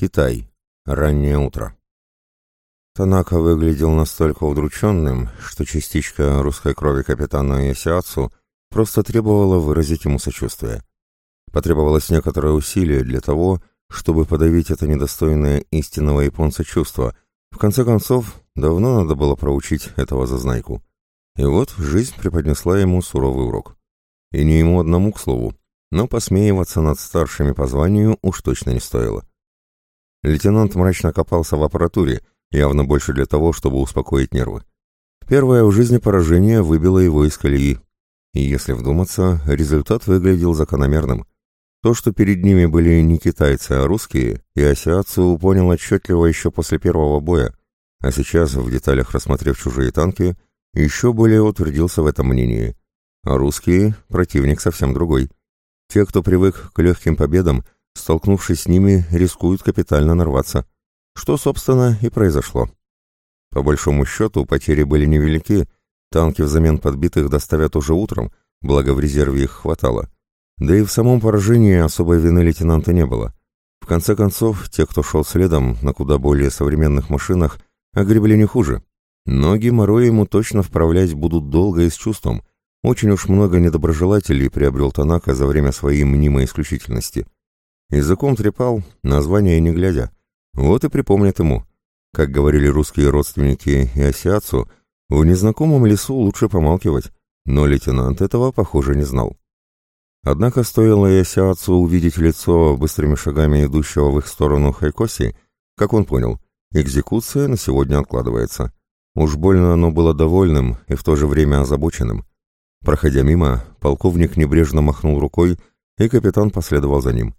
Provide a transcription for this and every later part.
Китай. Раннее утро. Танака выглядел настолько удрученным, что частичка русской крови капитана Ясиацу просто требовала выразить ему сочувствие. Потребовалось некоторое усилие для того, чтобы подавить это недостойное истинного японца чувство. В конце концов, давно надо было проучить этого зазнайку. И вот жизнь преподнесла ему суровый урок. И не ему одному, к слову, но посмеиваться над старшими по званию уж точно не стоило. Лейтенант мрачно копался в аппаратуре, явно больше для того, чтобы успокоить нервы. Первое в жизни поражение выбило его из колеи. И если вдуматься, результат выглядел закономерным. То, что перед ними были не китайцы, а русские, и Асиацу понял отчетливо еще после первого боя, а сейчас, в деталях рассмотрев чужие танки, еще более утвердился в этом мнении. А русские — противник совсем другой. Те, кто привык к легким победам — столкнувшись с ними, рискуют капитально нарваться. Что, собственно, и произошло. По большому счету, потери были невелики, танки взамен подбитых доставят уже утром, благо в резерве их хватало. Да и в самом поражении особой вины лейтенанта не было. В конце концов, те, кто шел следом на куда более современных машинах, огребли не хуже. Ноги геморрой ему точно вправлять будут долго и с чувством. Очень уж много недоброжелателей приобрел Танака за время своей мнимой исключительности. Языком трепал, название не глядя. Вот и припомнит ему. Как говорили русские родственники и осиацу, в незнакомом лесу лучше помалкивать, но лейтенант этого, похоже, не знал. Однако стоило Ясиацу увидеть лицо быстрыми шагами идущего в их сторону Хайкоси, как он понял, экзекуция на сегодня откладывается. Уж больно оно было довольным и в то же время озабоченным. Проходя мимо, полковник небрежно махнул рукой, и капитан последовал за ним.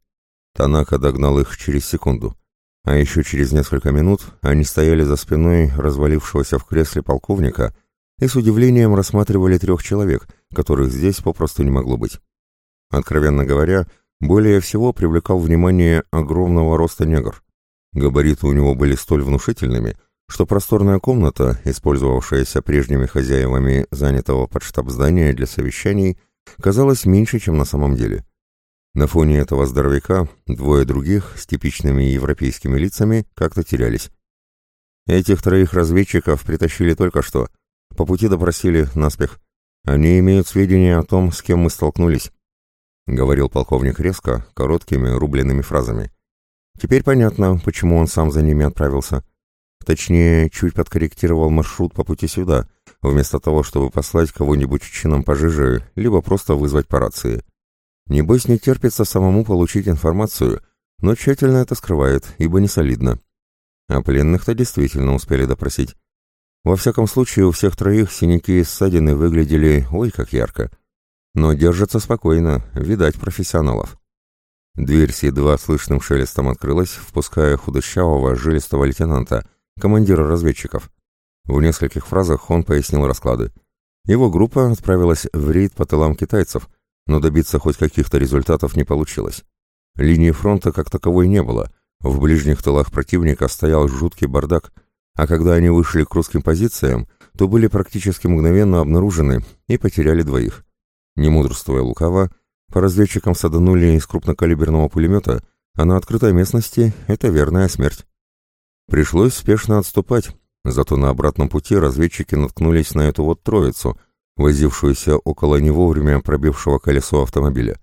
Танака догнал их через секунду. А еще через несколько минут они стояли за спиной развалившегося в кресле полковника и с удивлением рассматривали трех человек, которых здесь попросту не могло быть. Откровенно говоря, более всего привлекал внимание огромного роста негр. Габариты у него были столь внушительными, что просторная комната, использовавшаяся прежними хозяевами занятого под штаб здания для совещаний, казалась меньше, чем на самом деле. На фоне этого здоровяка двое других с типичными европейскими лицами как-то терялись. Этих троих разведчиков притащили только что. По пути допросили наспех. Они имеют сведения о том, с кем мы столкнулись. Говорил полковник резко, короткими, рубленными фразами. Теперь понятно, почему он сам за ними отправился. Точнее, чуть подкорректировал маршрут по пути сюда, вместо того, чтобы послать кого-нибудь чином пожиже, либо просто вызвать по рации. Небось не терпится самому получить информацию, но тщательно это скрывает, ибо не солидно. А пленных-то действительно успели допросить. Во всяком случае, у всех троих синяки и ссадины выглядели ой как ярко. Но держатся спокойно, видать профессионалов. Дверь с едва слышным шелестом открылась, впуская худощавого, жилистого лейтенанта, командира разведчиков. В нескольких фразах он пояснил расклады. Его группа отправилась в рейд по тылам китайцев – но добиться хоть каких-то результатов не получилось. Линии фронта как таковой не было, в ближних тылах противника стоял жуткий бардак, а когда они вышли к русским позициям, то были практически мгновенно обнаружены и потеряли двоих. Не мудрствуя лукаво, по разведчикам саданули из крупнокалиберного пулемета, а на открытой местности это верная смерть. Пришлось спешно отступать, зато на обратном пути разведчики наткнулись на эту вот троицу — возившуюся около не пробившего колесо автомобиля.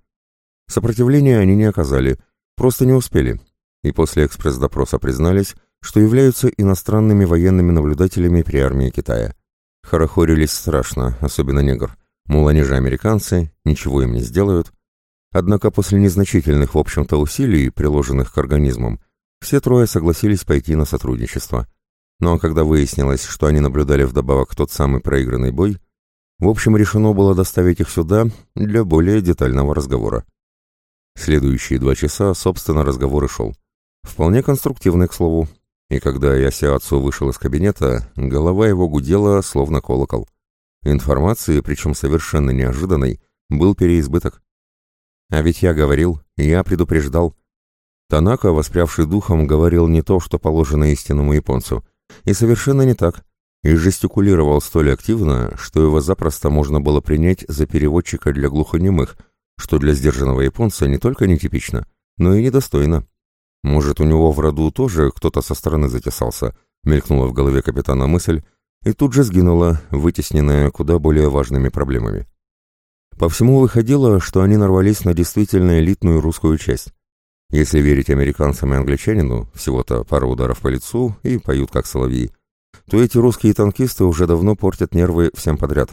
Сопротивления они не оказали, просто не успели, и после экспресс-допроса признались, что являются иностранными военными наблюдателями при армии Китая. Хорохорились страшно, особенно негр. Мол, они же американцы, ничего им не сделают. Однако после незначительных, в общем-то, усилий, приложенных к организмам, все трое согласились пойти на сотрудничество. Но когда выяснилось, что они наблюдали вдобавок тот самый проигранный бой, в общем, решено было доставить их сюда для более детального разговора. Следующие два часа, собственно, разговор и шел. Вполне конструктивный, к слову. И когда Ясиацу вышел из кабинета, голова его гудела, словно колокол. Информации, причем совершенно неожиданной, был переизбыток. А ведь я говорил, я предупреждал. Танака, воспрявший духом, говорил не то, что положено истинному японцу. И совершенно не так и жестикулировал столь активно, что его запросто можно было принять за переводчика для глухонемых, что для сдержанного японца не только нетипично, но и недостойно. Может, у него в роду тоже кто-то со стороны затесался, мелькнула в голове капитана мысль, и тут же сгинула, вытесненная куда более важными проблемами. По всему выходило, что они нарвались на действительно элитную русскую часть. Если верить американцам и англичанину, всего-то пара ударов по лицу и поют как соловьи, то эти русские танкисты уже давно портят нервы всем подряд.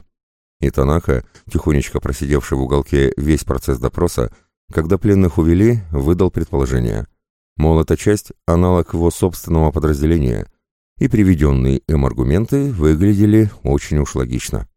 И Танака, тихонечко просидевший в уголке весь процесс допроса, когда пленных увели, выдал предположение. Мол, эта часть – аналог его собственного подразделения, и приведенные им аргументы выглядели очень уж логично.